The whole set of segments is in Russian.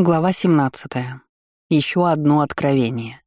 Глава 17. Еще одно откровение.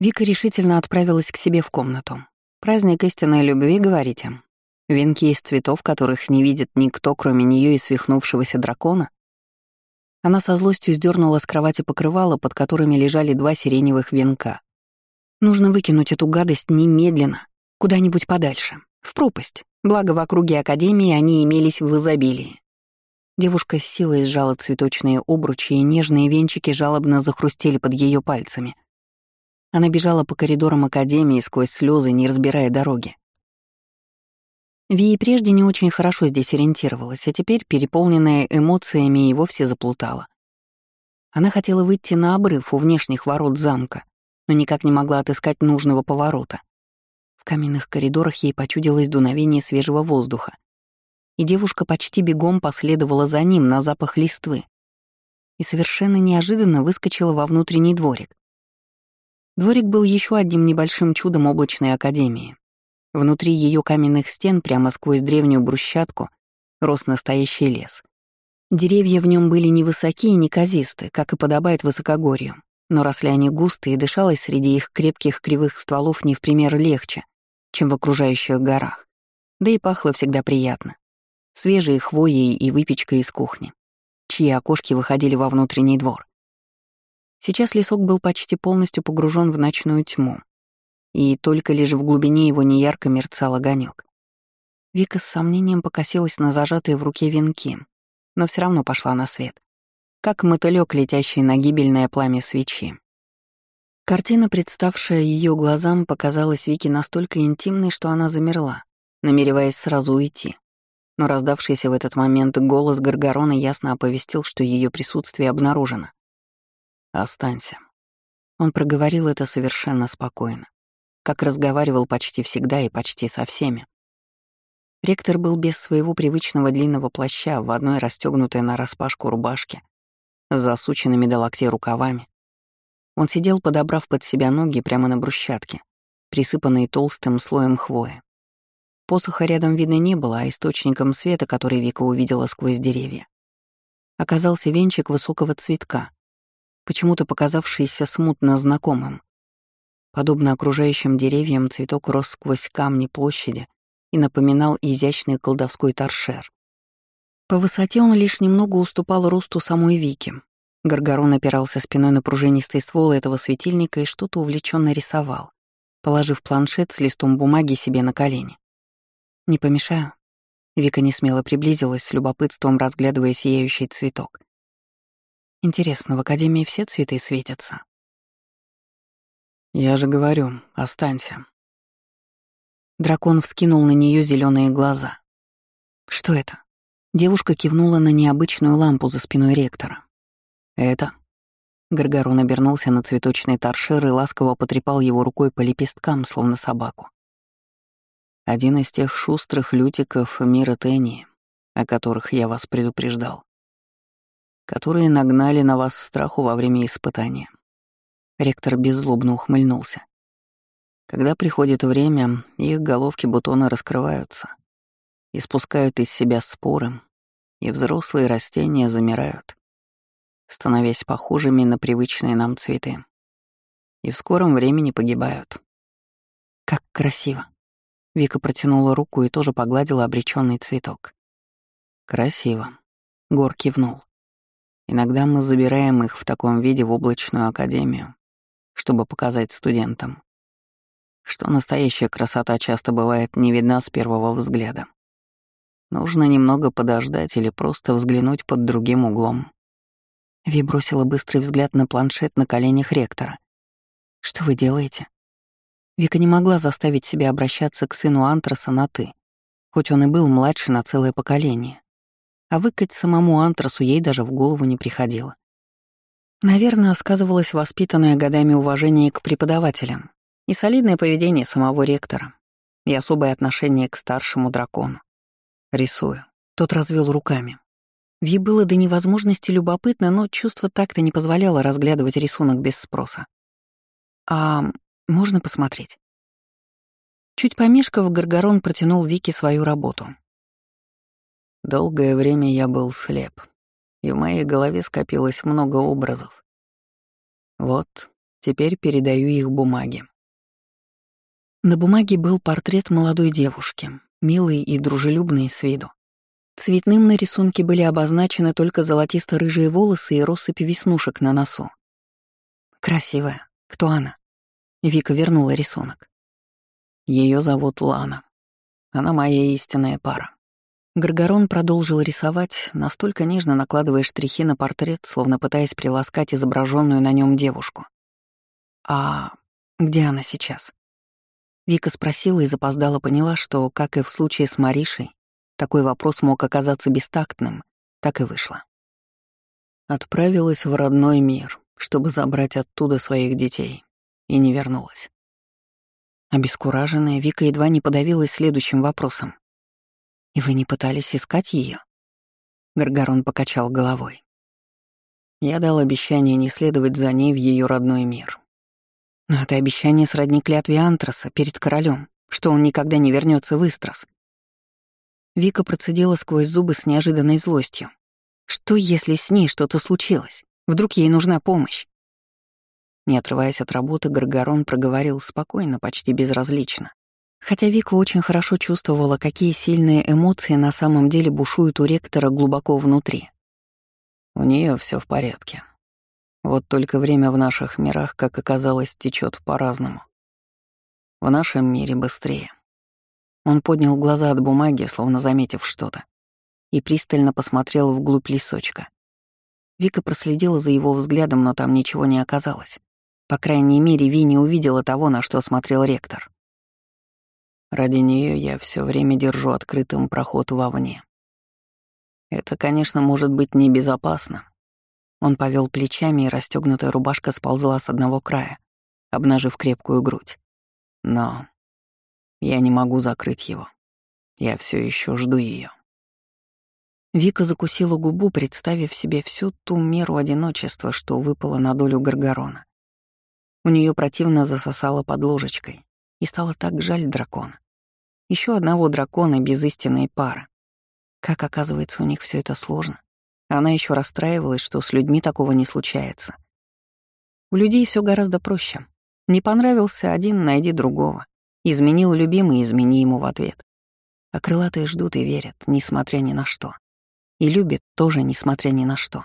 Вика решительно отправилась к себе в комнату. Праздник истинной любви, говорите? Венки из цветов, которых не видит никто, кроме нее и свихнувшегося дракона? Она со злостью сдернула с кровати покрывало, под которыми лежали два сиреневых венка. Нужно выкинуть эту гадость немедленно, куда-нибудь подальше, в пропасть. Благо, в округе Академии они имелись в изобилии. Девушка с силой сжала цветочные обручи, и нежные венчики жалобно захрустели под ее пальцами. Она бежала по коридорам Академии сквозь слезы, не разбирая дороги. Ви прежде не очень хорошо здесь ориентировалась, а теперь, переполненная эмоциями, и вовсе заплутала. Она хотела выйти на обрыв у внешних ворот замка, но никак не могла отыскать нужного поворота. В каменных коридорах ей почудилось дуновение свежего воздуха, и девушка почти бегом последовала за ним на запах листвы и совершенно неожиданно выскочила во внутренний дворик. Дворик был еще одним небольшим чудом облачной академии. Внутри ее каменных стен, прямо сквозь древнюю брусчатку, рос настоящий лес. Деревья в нем были невысокие и неказисты, как и подобает высокогорью, но росли они густо и дышалось среди их крепких кривых стволов не в пример легче, чем в окружающих горах. Да и пахло всегда приятно свежей хвоей и выпечкой из кухни, чьи окошки выходили во внутренний двор. Сейчас лесок был почти полностью погружен в ночную тьму, и только лишь в глубине его неярко мерцал огонек. Вика с сомнением покосилась на зажатые в руке венки, но все равно пошла на свет, как мотылёк, летящий на гибельное пламя свечи. Картина, представшая ее глазам, показалась Вике настолько интимной, что она замерла, намереваясь сразу уйти но раздавшийся в этот момент голос Гаргорона ясно оповестил, что ее присутствие обнаружено. «Останься». Он проговорил это совершенно спокойно, как разговаривал почти всегда и почти со всеми. Ректор был без своего привычного длинного плаща в одной расстегнутой нараспашку рубашке с засученными до локтей рукавами. Он сидел, подобрав под себя ноги прямо на брусчатке, присыпанной толстым слоем хвои. Посоха рядом видно не было, а источником света, который Вика увидела сквозь деревья, оказался венчик высокого цветка, почему-то показавшийся смутно знакомым. Подобно окружающим деревьям, цветок рос сквозь камни площади и напоминал изящный колдовской торшер. По высоте он лишь немного уступал росту самой Вики. Гаргорон опирался спиной на пружинистый ствол этого светильника и что-то увлеченно рисовал, положив планшет с листом бумаги себе на колени. «Не помешаю?» Вика несмело приблизилась с любопытством, разглядывая сияющий цветок. «Интересно, в Академии все цветы светятся?» «Я же говорю, останься». Дракон вскинул на нее зеленые глаза. «Что это?» Девушка кивнула на необычную лампу за спиной ректора. «Это?» Гаргорон обернулся на цветочный торшер и ласково потрепал его рукой по лепесткам, словно собаку. Один из тех шустрых лютиков мира Тенни, о которых я вас предупреждал. Которые нагнали на вас страху во время испытания. Ректор беззлобно ухмыльнулся. Когда приходит время, их головки бутона раскрываются, испускают из себя споры, и взрослые растения замирают, становясь похожими на привычные нам цветы. И в скором времени погибают. Как красиво. Вика протянула руку и тоже погладила обреченный цветок. «Красиво», — Гор кивнул. «Иногда мы забираем их в таком виде в облачную академию, чтобы показать студентам, что настоящая красота часто бывает не видна с первого взгляда. Нужно немного подождать или просто взглянуть под другим углом». Ви бросила быстрый взгляд на планшет на коленях ректора. «Что вы делаете?» Вика не могла заставить себя обращаться к сыну Антраса на «ты», хоть он и был младше на целое поколение. А выкать самому Антрасу ей даже в голову не приходило. Наверное, сказывалось воспитанное годами уважение к преподавателям и солидное поведение самого ректора, и особое отношение к старшему дракону. Рисую. Тот развел руками. Ви было до невозможности любопытно, но чувство так-то не позволяло разглядывать рисунок без спроса. «А можно посмотреть?» Чуть помешков, Гаргорон протянул Вике свою работу. «Долгое время я был слеп и в моей голове скопилось много образов. Вот, теперь передаю их бумаге. На бумаге был портрет молодой девушки, милый и дружелюбный с виду. Цветным на рисунке были обозначены только золотисто-рыжие волосы и россыпь веснушек на носу. Красивая. Кто она? Вика вернула рисунок. Ее зовут Лана. Она моя истинная пара. Гаргорон продолжил рисовать, настолько нежно накладывая штрихи на портрет, словно пытаясь приласкать изображенную на нем девушку. «А где она сейчас?» Вика спросила и запоздала поняла, что, как и в случае с Маришей, такой вопрос мог оказаться бестактным, так и вышло. Отправилась в родной мир, чтобы забрать оттуда своих детей, и не вернулась. Обескураженная, Вика едва не подавилась следующим вопросом. «И вы не пытались искать ее? Гаргарон покачал головой. Я дал обещание не следовать за ней в ее родной мир. Но это обещание сродни клятве Антраса перед королем, что он никогда не вернется в Истрас. Вика процедила сквозь зубы с неожиданной злостью. Что, если с ней что-то случилось? Вдруг ей нужна помощь? Не отрываясь от работы, Гаргарон проговорил спокойно, почти безразлично. Хотя Вика очень хорошо чувствовала, какие сильные эмоции на самом деле бушуют у ректора глубоко внутри. У нее все в порядке. Вот только время в наших мирах, как оказалось, течет по-разному. В нашем мире быстрее. Он поднял глаза от бумаги, словно заметив что-то, и пристально посмотрел вглубь лесочка. Вика проследила за его взглядом, но там ничего не оказалось. По крайней мере, Ви не увидела того, на что смотрел ректор. Ради нее я все время держу открытым проход вовне. Это, конечно, может быть небезопасно. Он повел плечами, и расстегнутая рубашка сползла с одного края, обнажив крепкую грудь. Но я не могу закрыть его. Я все еще жду ее. Вика закусила губу, представив себе всю ту меру одиночества, что выпало на долю Гаргорона. У нее противно засосало под ложечкой, и стало так жаль дракона. Еще одного дракона без истинной пары. Как оказывается, у них все это сложно. Она еще расстраивалась, что с людьми такого не случается. У людей все гораздо проще. Не понравился один, найди другого. Изменил любимый, измени ему в ответ. А крылатые ждут и верят, несмотря ни на что. И любит тоже, несмотря ни на что.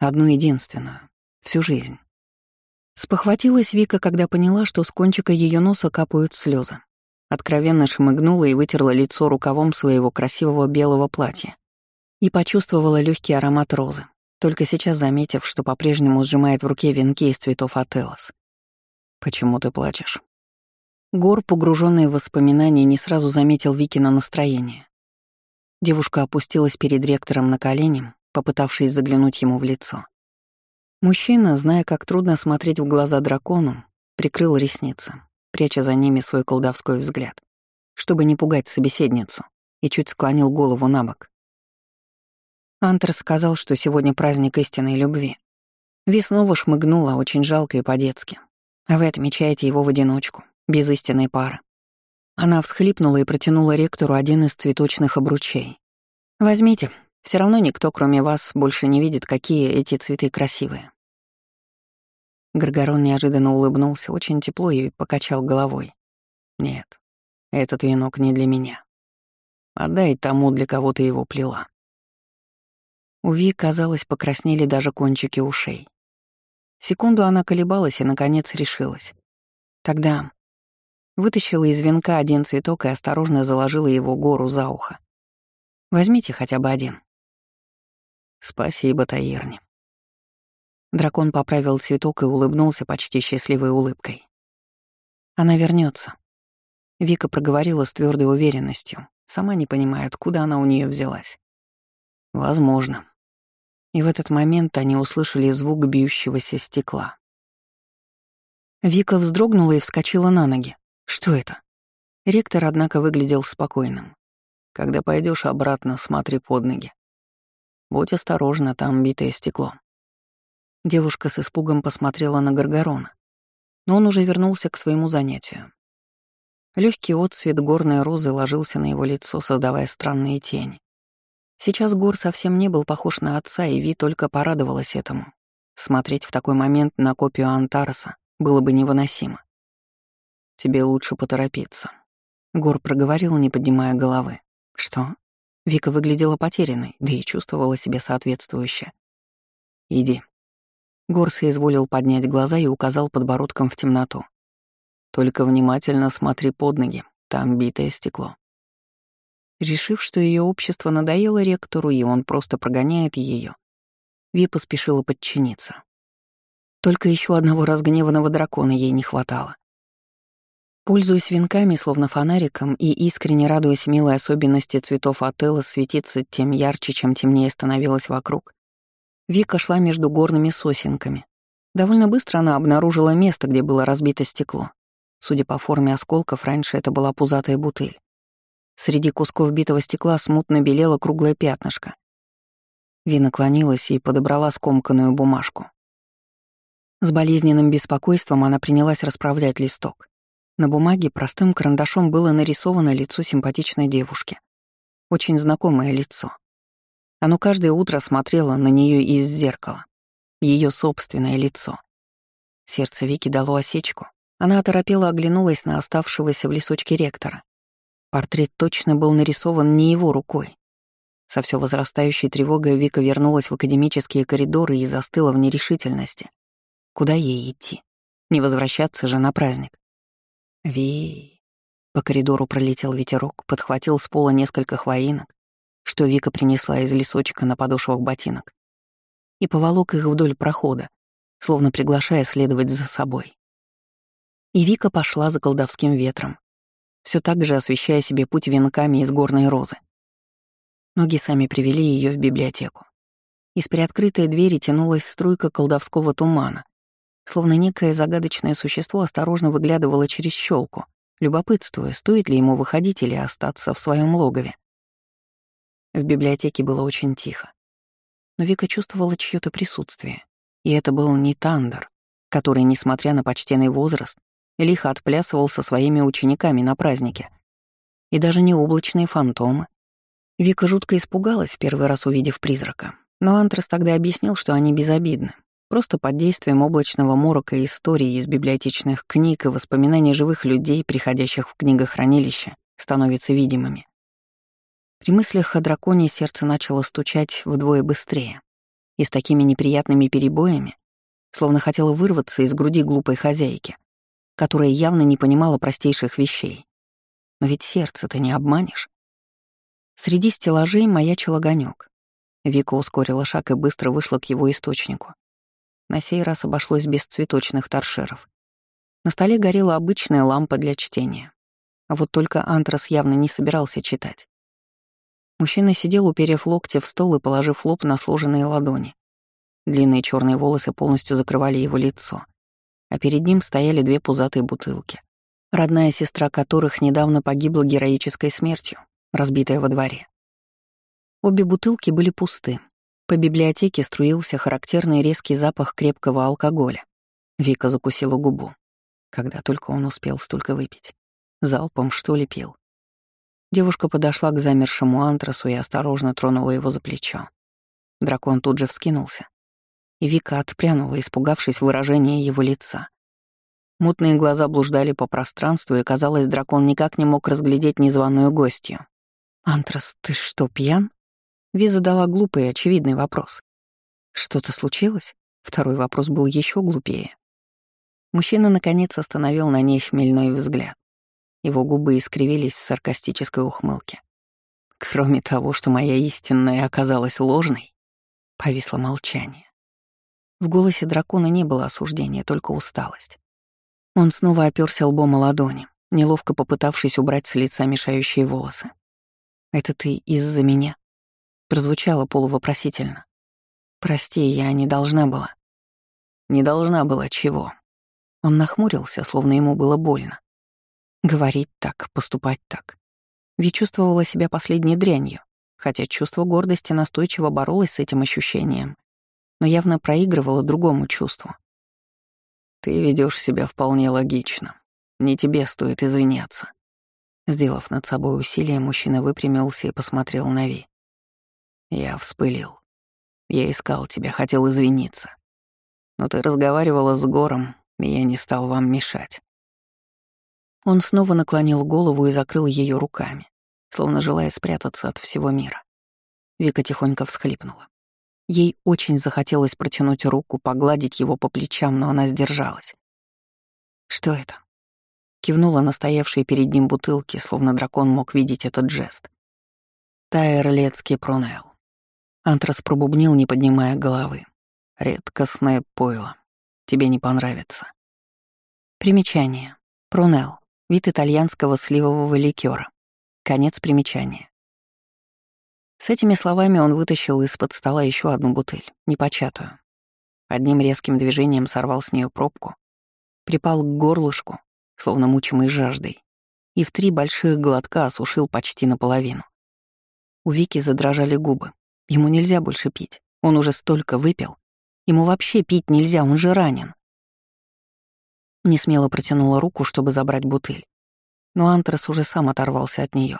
Одну единственную. Всю жизнь. Спохватилась Вика, когда поняла, что с кончика ее носа капают слезы. Откровенно шмыгнула и вытерла лицо рукавом своего красивого белого платья. И почувствовала легкий аромат розы, только сейчас заметив, что по-прежнему сжимает в руке венки из цветов Ателос. «Почему ты плачешь?» Гор, погруженный в воспоминания, не сразу заметил Викина настроение. Девушка опустилась перед ректором на колени, попытавшись заглянуть ему в лицо. Мужчина, зная, как трудно смотреть в глаза дракону, прикрыл ресницы, пряча за ними свой колдовской взгляд, чтобы не пугать собеседницу, и чуть склонил голову на бок. Антер сказал, что сегодня праздник истинной любви. Ви снова шмыгнула, очень жалко и по-детски. А вы отмечаете его в одиночку, без истинной пары. Она всхлипнула и протянула ректору один из цветочных обручей. «Возьмите, все равно никто, кроме вас, больше не видит, какие эти цветы красивые». Гаргорон неожиданно улыбнулся очень тепло и покачал головой. «Нет, этот венок не для меня. Отдай тому, для кого ты его плела». У Ви, казалось, покраснели даже кончики ушей. Секунду она колебалась и, наконец, решилась. Тогда Вытащила из венка один цветок и осторожно заложила его гору за ухо. Возьмите хотя бы один. Спасибо, Таирни. Дракон поправил цветок и улыбнулся почти счастливой улыбкой. Она вернется. Вика проговорила с твердой уверенностью, сама не понимая, откуда она у нее взялась. Возможно. И в этот момент они услышали звук бьющегося стекла. Вика вздрогнула и вскочила на ноги. Что это? Ректор, однако, выглядел спокойным. Когда пойдешь обратно, смотри под ноги. Будь осторожна, там битое стекло. Девушка с испугом посмотрела на Гаргорона, но он уже вернулся к своему занятию. Легкий отсвет горной розы ложился на его лицо, создавая странные тени. Сейчас Гор совсем не был похож на отца, и Ви только порадовалась этому. Смотреть в такой момент на копию Антараса было бы невыносимо. «Тебе лучше поторопиться», — Гор проговорил, не поднимая головы. «Что?» Вика выглядела потерянной, да и чувствовала себя соответствующе. «Иди». Гор соизволил поднять глаза и указал подбородком в темноту. «Только внимательно смотри под ноги, там битое стекло». Решив, что ее общество надоело ректору, и он просто прогоняет ее, Ви поспешила подчиниться. Только еще одного разгневанного дракона ей не хватало. Пользуясь венками, словно фонариком, и искренне радуясь милой особенности цветов Ателла светиться тем ярче, чем темнее становилось вокруг, Вика шла между горными сосенками. Довольно быстро она обнаружила место, где было разбито стекло. Судя по форме осколков, раньше это была пузатая бутыль. Среди кусков битого стекла смутно белело круглое пятнышко. Ви наклонилась и подобрала скомканную бумажку. С болезненным беспокойством она принялась расправлять листок. На бумаге простым карандашом было нарисовано лицо симпатичной девушки. Очень знакомое лицо. Оно каждое утро смотрело на нее из зеркала. Ее собственное лицо. Сердце Вики дало осечку. Она оторопела оглянулась на оставшегося в лесочке ректора. Портрет точно был нарисован не его рукой. Со все возрастающей тревогой Вика вернулась в академические коридоры и застыла в нерешительности. Куда ей идти? Не возвращаться же на праздник. Ви. По коридору пролетел ветерок, подхватил с пола несколько хвоинок, что Вика принесла из лесочка на подошвах ботинок, и поволок их вдоль прохода, словно приглашая следовать за собой. И Вика пошла за колдовским ветром, все так же освещая себе путь венками из горной розы. Ноги сами привели ее в библиотеку. Из приоткрытой двери тянулась струйка колдовского тумана, словно некое загадочное существо осторожно выглядывало через щелку, любопытствуя, стоит ли ему выходить или остаться в своем логове. В библиотеке было очень тихо. Но Вика чувствовала чьё-то присутствие. И это был не Тандер, который, несмотря на почтенный возраст, лихо отплясывал со своими учениками на празднике. И даже не облачные фантомы, Вика жутко испугалась, первый раз увидев призрака. Но Антрас тогда объяснил, что они безобидны. Просто под действием облачного морока истории из библиотечных книг и воспоминаний живых людей, приходящих в книгохранилище, становятся видимыми. При мыслях о драконе сердце начало стучать вдвое быстрее. И с такими неприятными перебоями, словно хотело вырваться из груди глупой хозяйки, которая явно не понимала простейших вещей. Но ведь сердце-то не обманешь. Среди стеллажей маячил огонек. Вика ускорила шаг и быстро вышла к его источнику. На сей раз обошлось без цветочных торшеров. На столе горела обычная лампа для чтения. А вот только Антрас явно не собирался читать. Мужчина сидел, уперев локти в стол и положив лоб на сложенные ладони. Длинные черные волосы полностью закрывали его лицо, а перед ним стояли две пузатые бутылки, родная сестра которых недавно погибла героической смертью, разбитая во дворе. Обе бутылки были пусты. По библиотеке струился характерный резкий запах крепкого алкоголя. Вика закусила губу. Когда только он успел столько выпить. Залпом, что ли, пил. Девушка подошла к замершему антрасу и осторожно тронула его за плечо. Дракон тут же вскинулся. И Вика отпрянула, испугавшись выражения его лица. Мутные глаза блуждали по пространству, и, казалось, дракон никак не мог разглядеть незваную гостью. «Антрас, ты что, пьян?» Ви задала глупый и очевидный вопрос. «Что-то случилось?» Второй вопрос был еще глупее. Мужчина, наконец, остановил на ней хмельной взгляд. Его губы искривились в саркастической ухмылке. Кроме того, что моя истинная оказалась ложной, повисло молчание. В голосе дракона не было осуждения, только усталость. Он снова оперся лбом о ладони, неловко попытавшись убрать с лица мешающие волосы. «Это ты из-за меня?» Прозвучало полувопросительно. «Прости, я не должна была». «Не должна была чего?» Он нахмурился, словно ему было больно. Говорить так, поступать так. Ведь чувствовала себя последней дрянью, хотя чувство гордости настойчиво боролось с этим ощущением, но явно проигрывало другому чувству. «Ты ведешь себя вполне логично. Не тебе стоит извиняться. Сделав над собой усилие, мужчина выпрямился и посмотрел на Ви. Я вспылил. Я искал тебя, хотел извиниться. Но ты разговаривала с Гором, и я не стал вам мешать. Он снова наклонил голову и закрыл ее руками, словно желая спрятаться от всего мира. Вика тихонько всхлипнула. Ей очень захотелось протянуть руку, погладить его по плечам, но она сдержалась. «Что это?» Кивнула на перед ним бутылки, словно дракон мог видеть этот жест. «Тайрлецкий пронел». Антрас пробубнил, не поднимая головы. «Редкостное пойло. Тебе не понравится». Примечание. Прунел. Вид итальянского сливового ликера. Конец примечания. С этими словами он вытащил из-под стола еще одну бутыль, непочатую. Одним резким движением сорвал с нее пробку, припал к горлышку, словно мучимый жаждой, и в три больших глотка осушил почти наполовину. У Вики задрожали губы. Ему нельзя больше пить. Он уже столько выпил. Ему вообще пить нельзя, он же ранен. Несмело протянула руку, чтобы забрать бутыль. Но Антрас уже сам оторвался от нее.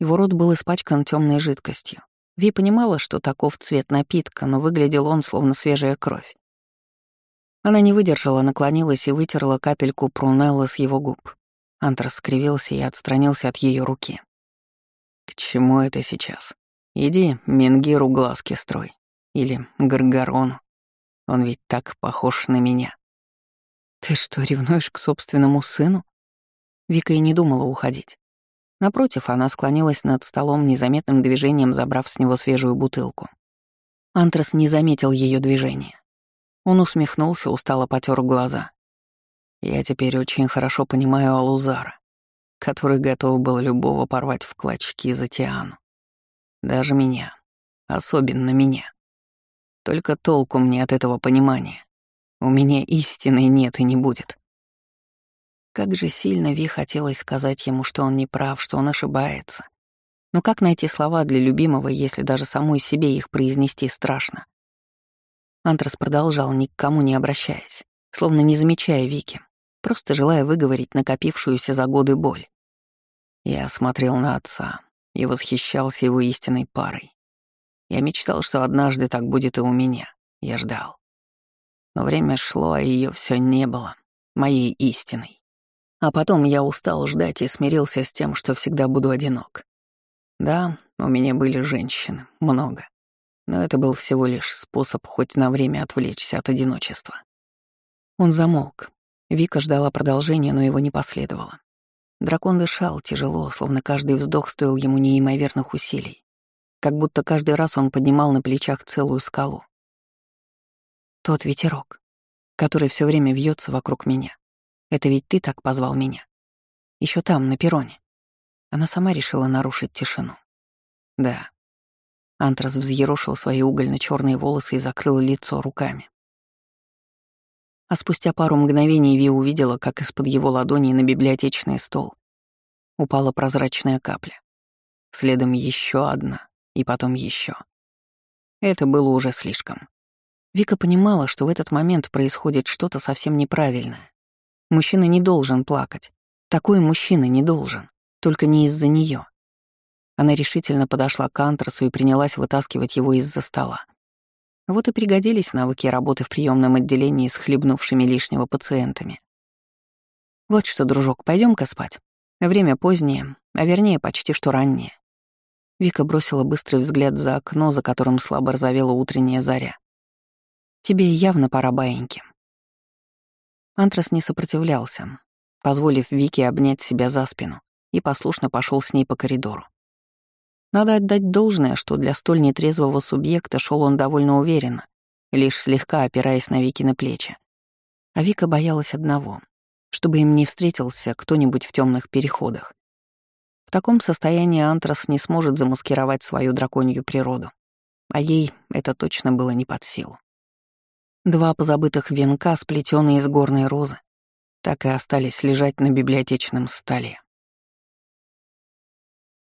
Его рот был испачкан темной жидкостью. Ви понимала, что таков цвет напитка, но выглядел он словно свежая кровь. Она не выдержала, наклонилась и вытерла капельку прунелла с его губ. Антрас скривился и отстранился от ее руки. «К чему это сейчас? Иди, Менгиру глазки строй. Или Гаргарону. Он ведь так похож на меня». «Ты что, ревнуешь к собственному сыну?» Вика и не думала уходить. Напротив, она склонилась над столом, незаметным движением забрав с него свежую бутылку. Антрас не заметил ее движения. Он усмехнулся, устало потер глаза. «Я теперь очень хорошо понимаю Алузара, который готов был любого порвать в клочки за Тиану. Даже меня. Особенно меня. Только толку мне от этого понимания. У меня истины нет и не будет. Как же сильно Ви хотелось сказать ему, что он не прав, что он ошибается. Но как найти слова для любимого, если даже самой себе их произнести страшно? Антрас продолжал, ни к кому не обращаясь, словно не замечая Вики, просто желая выговорить накопившуюся за годы боль. Я смотрел на отца и восхищался его истинной парой. Я мечтал, что однажды так будет и у меня. Я ждал. Но время шло, а ее все не было, моей истиной. А потом я устал ждать и смирился с тем, что всегда буду одинок. Да, у меня были женщины, много. Но это был всего лишь способ хоть на время отвлечься от одиночества. Он замолк. Вика ждала продолжения, но его не последовало. Дракон дышал тяжело, словно каждый вздох стоил ему неимоверных усилий. Как будто каждый раз он поднимал на плечах целую скалу. Тот ветерок, который все время вьется вокруг меня. Это ведь ты так позвал меня. Еще там, на перроне. Она сама решила нарушить тишину. Да. Антрас взъерошил свои угольно-черные волосы и закрыл лицо руками. А спустя пару мгновений Ви увидела, как из-под его ладони на библиотечный стол упала прозрачная капля. Следом еще одна, и потом еще. Это было уже слишком. Вика понимала, что в этот момент происходит что-то совсем неправильное. Мужчина не должен плакать. Такой мужчина не должен. Только не из-за нее. Она решительно подошла к Антрасу и принялась вытаскивать его из-за стола. Вот и пригодились навыки работы в приемном отделении с хлебнувшими лишнего пациентами. Вот что, дружок, пойдем-ка спать. Время позднее, а вернее, почти что раннее. Вика бросила быстрый взгляд за окно, за которым слабо рзавела утренняя заря. Тебе явно пора баиньки. Антрас не сопротивлялся, позволив Вике обнять себя за спину, и послушно пошел с ней по коридору. Надо отдать должное, что для столь нетрезвого субъекта шел он довольно уверенно, лишь слегка опираясь на Вики на плечи. А Вика боялась одного — чтобы им не встретился кто-нибудь в темных переходах. В таком состоянии Антрас не сможет замаскировать свою драконью природу, а ей это точно было не под силу. Два позабытых венка, сплетенные из горной розы, так и остались лежать на библиотечном столе.